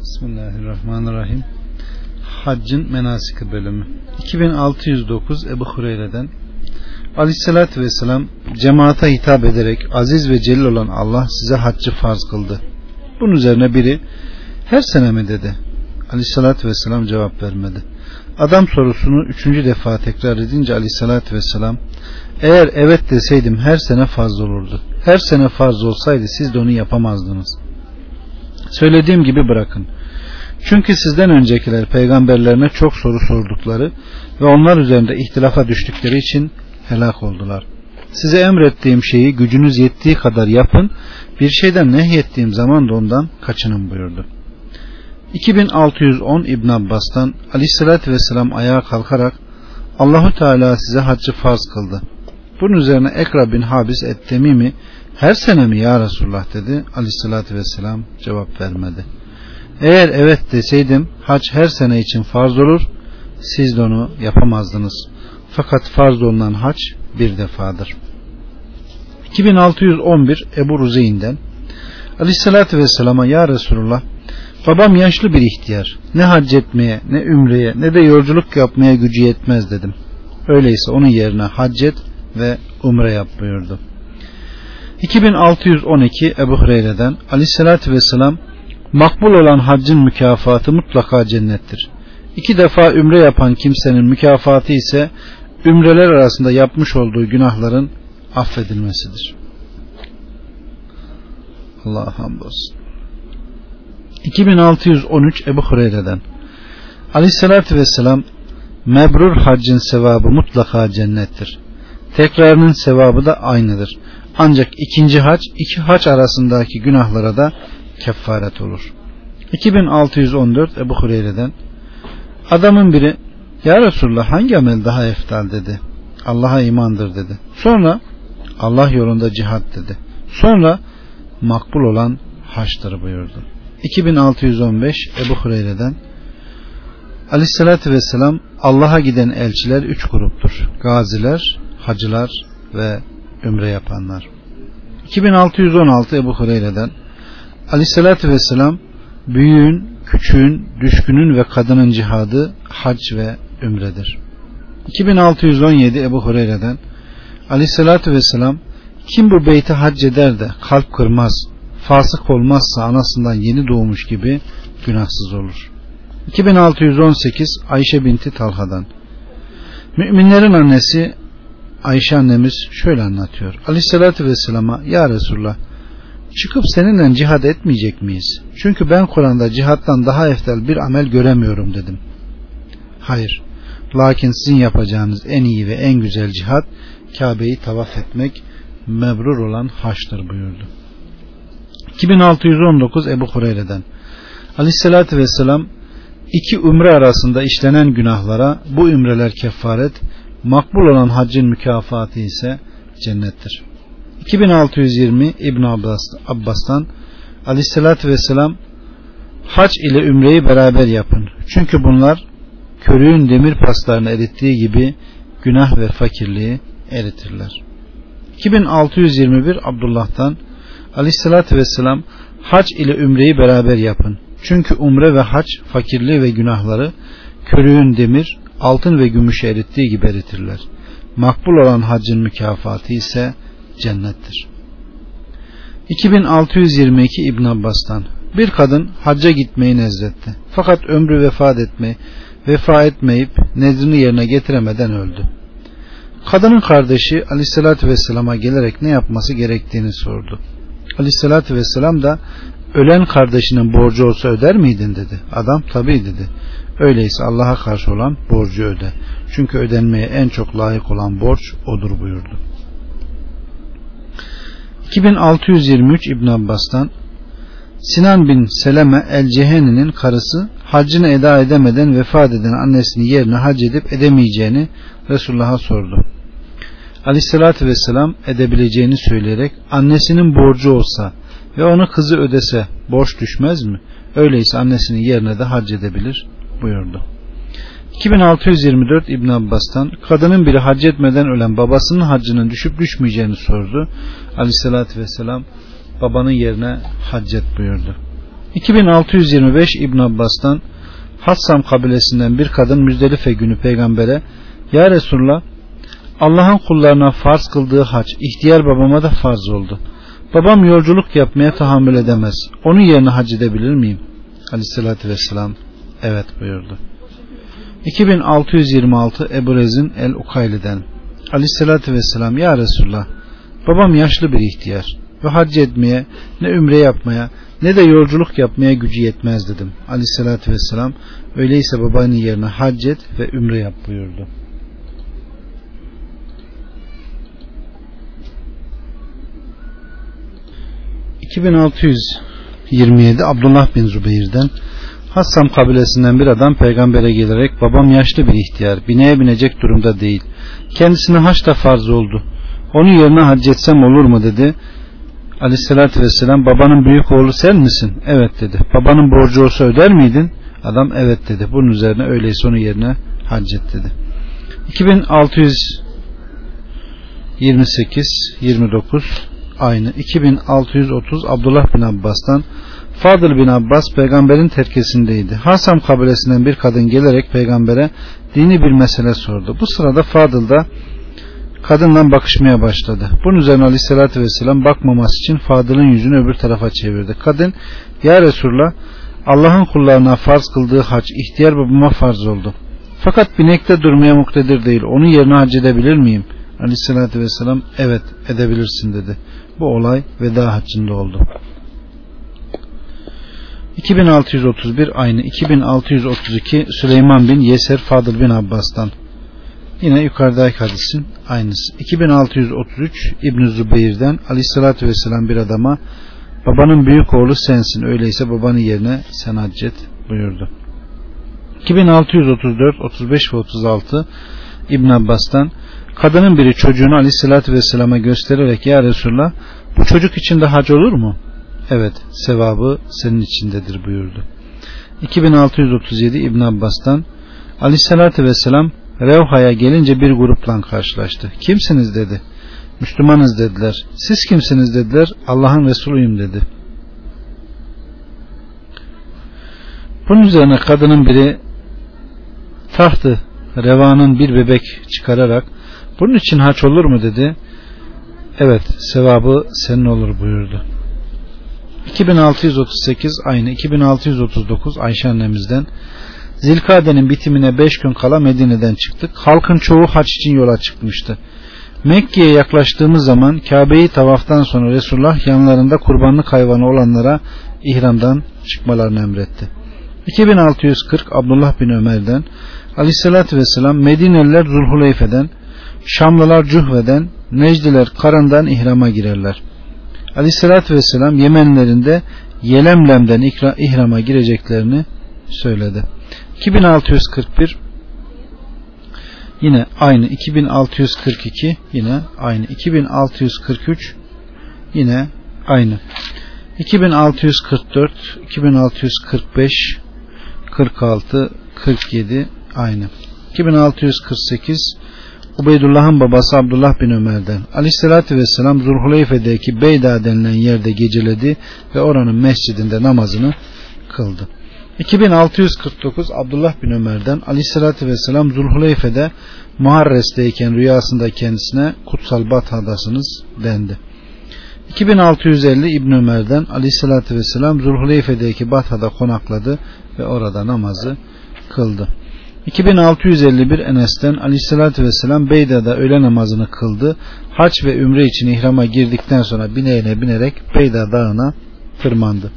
Bismillahirrahmanirrahim. Haccın menasiki bölümü. 2609 Ebu Hureyre'den Aleyhissalatü Vesselam cemaata hitap ederek aziz ve celil olan Allah size haccı farz kıldı. Bunun üzerine biri her sene mi dedi. Aleyhissalatü Vesselam cevap vermedi. Adam sorusunu üçüncü defa tekrar edince Aleyhissalatü Vesselam eğer evet deseydim her sene farz olurdu. Her sene farz olsaydı siz de onu yapamazdınız. Söylediğim gibi bırakın. Çünkü sizden öncekiler peygamberlerine çok soru sordukları ve onlar üzerinde ihtilafa düştükleri için helak oldular. Size emrettiğim şeyi gücünüz yettiği kadar yapın, bir şeyden nehyettiğim zaman da ondan kaçının buyurdu. 2610 İbn Abbas'tan Aleyhisselatü Vesselam ayağa kalkarak Allahu Teala size haccı farz kıldı. Bunun üzerine Ekra bin Habis et-Temimi her sene mi ya Resulullah dedi. Aleyhissalatü vesselam cevap vermedi. Eğer evet deseydim hac her sene için farz olur. Siz de onu yapamazdınız. Fakat farz olunan hac bir defadır. 2611 Ebu Ruzeyn'den Aleyhissalatü vesselama ya Resulullah babam yaşlı bir ihtiyar. Ne hac etmeye ne ümreye ne de yolculuk yapmaya gücü yetmez dedim. Öyleyse onun yerine haccet ve umre yap buyurdu. 2612 Ebu Hureyre'den Aleyhisselatü Vesselam makbul olan haccın mükafatı mutlaka cennettir. İki defa ümre yapan kimsenin mükafatı ise ümreler arasında yapmış olduğu günahların affedilmesidir. Allah'a hamdolsun. 2613 Ebu Hureyre'den Aleyhisselatü Vesselam mebrur haccın sevabı mutlaka cennettir. Tekrarının sevabı da aynıdır. Ancak ikinci hac iki hac arasındaki günahlara da kefaret olur. 2614 Ebu Hureyre'den adamın biri Ya Resulullah hangi amel daha eftal dedi. Allah'a imandır dedi. Sonra Allah yolunda cihat dedi. Sonra makbul olan haçtır buyurdu. 2615 Ebu Hureyre'den Aleyhissalatü Vesselam Allah'a giden elçiler üç gruptur. Gaziler, hacılar ve ümre yapanlar. 2616 Ebu Hureyre'den Aleyhissalatü Vesselam büyüğün, küçüğün, düşkünün ve kadının cihadı hac ve ümredir. 2617 Ebu Hureyre'den Aleyhissalatü Vesselam kim bu beyti hac eder de kalp kırmaz, fasık olmazsa anasından yeni doğmuş gibi günahsız olur. 2618 Ayşe binti Talha'dan Müminlerin annesi Ayşe annemiz şöyle anlatıyor. Aleyhissalatü vesselama Ya Resulullah çıkıp seninle cihad etmeyecek miyiz? Çünkü ben Kur'an'da cihattan daha eftel bir amel göremiyorum dedim. Hayır. Lakin sizin yapacağınız en iyi ve en güzel cihat Kabe'yi tavaf etmek mebrur olan haçtır buyurdu. 2619 Ebu Hureyre'den Aleyhissalatü vesselam iki umre arasında işlenen günahlara bu ümreler kefaret makbul olan haccın mükafatı ise cennettir. 2620 İbn Abbas, Abbas'tan Aleyhisselatü Vesselam hac ile ümreyi beraber yapın. Çünkü bunlar körüğün demir paslarını erittiği gibi günah ve fakirliği eritirler. 2621 Abdullah'tan Aleyhisselatü Vesselam hac ile ümreyi beraber yapın. Çünkü umre ve hac fakirliği ve günahları körüğün demir, altın ve gümüşü erittiği gibi eritirler. Makbul olan haccın mükafatı ise cennettir. 2622 İbn Abbas'tan bir kadın hacca gitmeyi nezretti. Fakat ömrü vefat etme, vefa etmeyip nezrini yerine getiremeden öldü. Kadının kardeşi Aleyhisselatü Vesselam'a gelerek ne yapması gerektiğini sordu. Aleyhisselatü Vesselam da ölen kardeşinin borcu olsa öder miydin dedi. Adam tabi dedi. Öyleyse Allah'a karşı olan borcu öde. Çünkü ödenmeye en çok layık olan borç odur buyurdu. 2623 İbn Abbas'tan Sinan bin Seleme el-Ceheni'nin karısı haccını eda edemeden vefat eden annesini yerine hac edip edemeyeceğini Resulullah'a sordu. Aleyhissalatü vesselam edebileceğini söyleyerek annesinin borcu olsa ve onu kızı ödese borç düşmez mi? Öyleyse annesinin yerine de hac edebilir buyurdu. 2624 İbn Abbas'tan kadının biri hac etmeden ölen babasının haccının düşüp düşmeyeceğini sordu. Aleyhissalatü vesselam babanın yerine haccet buyurdu. 2625 İbn Abbas'tan Hassam kabilesinden bir kadın Müzdelife günü peygambere Ya Resulullah Allah'ın kullarına farz kıldığı hac ihtiyar babama da farz oldu. Babam yolculuk yapmaya tahammül edemez. Onun yerine hac edebilir miyim? Aleyhissalatü vesselam evet buyurdu. 2626 Ebu Rezin el-Ukayli'den Aleyhissalatü vesselam Ya Resulullah babam yaşlı bir ihtiyar ve hac etmeye ne ümre yapmaya ne de yolculuk yapmaya gücü yetmez dedim. Aleyhissalatü vesselam öyleyse babanın yerine hac et ve ümre yap buyurdu. 2627 Abdullah bin Zübeyir'den Hassam kabilesinden bir adam peygambere gelerek babam yaşlı bir ihtiyar bineye binecek durumda değil. Kendisine haç da farz oldu. Onun yerine hac etsem olur mu dedi. Aleyhissalatü vesselam babanın büyük oğlu sen misin? Evet dedi. Babanın borcu olsa öder miydin? Adam evet dedi. Bunun üzerine öyleyse onun yerine hac et dedi. 2628 29 aynı 2630 Abdullah bin Abbas'tan Fadıl bin Abbas peygamberin terkesindeydi. Hasam kabilesinden bir kadın gelerek peygambere dini bir mesele sordu. Bu sırada Fadıl da kadınla bakışmaya başladı. Bunun üzerine aleyhissalatü vesselam bakmaması için Fadıl'ın yüzünü öbür tarafa çevirdi. Kadın ya Resulullah Allah'ın kullarına farz kıldığı hac ihtiyar babama farz oldu. Fakat binekte durmaya muktedir değil. Onun yerine hac edebilir miyim? Aleyhissalatü vesselam evet edebilirsin dedi. Bu olay veda haccında oldu. 2631 aynı 2632 Süleyman bin Yeser Fadıl bin Abbas'tan. Yine yukarıdaki hadisin aynısı. 2633 İbn Zübeyir'den aleyhissalatü vesselam bir adama babanın büyük oğlu sensin öyleyse babanın yerine sen haccet buyurdu. 2634 35 ve 36 İbn Abbas'tan kadının biri çocuğunu aleyhissalatü vesselama göstererek ya Resulullah bu çocuk için de hac olur mu? Evet sevabı senin içindedir buyurdu. 2637 İbn Abbas'tan aleyhissalatü vesselam Revha'ya gelince bir grupla karşılaştı. Kimsiniz dedi. Müslümanız dediler. Siz kimsiniz dediler. Allah'ın Resulüyüm dedi. Bunun üzerine kadının biri tahtı revanın bir bebek çıkararak bunun için haç olur mu dedi. Evet sevabı senin olur buyurdu. 2638 aynı 2639 Ayşe annemizden Zilkade'nin bitimine 5 gün kala Medine'den çıktık. Halkın çoğu haç için yola çıkmıştı. Mekke'ye yaklaştığımız zaman Kabe'yi tavaftan sonra Resulullah yanlarında kurbanlık hayvanı olanlara ihramdan çıkmalarını emretti. 2640 Abdullah bin Ömer'den Aleyhisselatü Vesselam Medineliler Zulhuleyfe'den Şamlılar Cuhve'den Necdiler Karan'dan ihrama girerler. Aleyhissalatü Vesselam Yemenlerinde Yelemlem'den ihrama gireceklerini söyledi. 2641 yine aynı. 2642 yine aynı. 2643 yine aynı. 2644 2645 46 47 aynı. 2648 Ubeydullah'ın babası Abdullah bin Ömer'den Aleyhisselatü Vesselam Zulhuleyfe'deki Beyda denilen yerde geceledi ve oranın mescidinde namazını kıldı. 2649 Abdullah bin Ömer'den Aleyhisselatü Vesselam Zulhuleyfe'de Muharres'teyken rüyasında kendisine kutsal Batha'dasınız dendi. 2650 İbn Ömer'den Aleyhisselatü Vesselam Zulhuleyfe'deki Batha'da konakladı ve orada namazı kıldı. 2651 Enes'ten Aleyhisselatü Vesselam Beyda'da öğle namazını kıldı. Haç ve ümre için ihrama girdikten sonra bineğine binerek Beyda dağına tırmandı.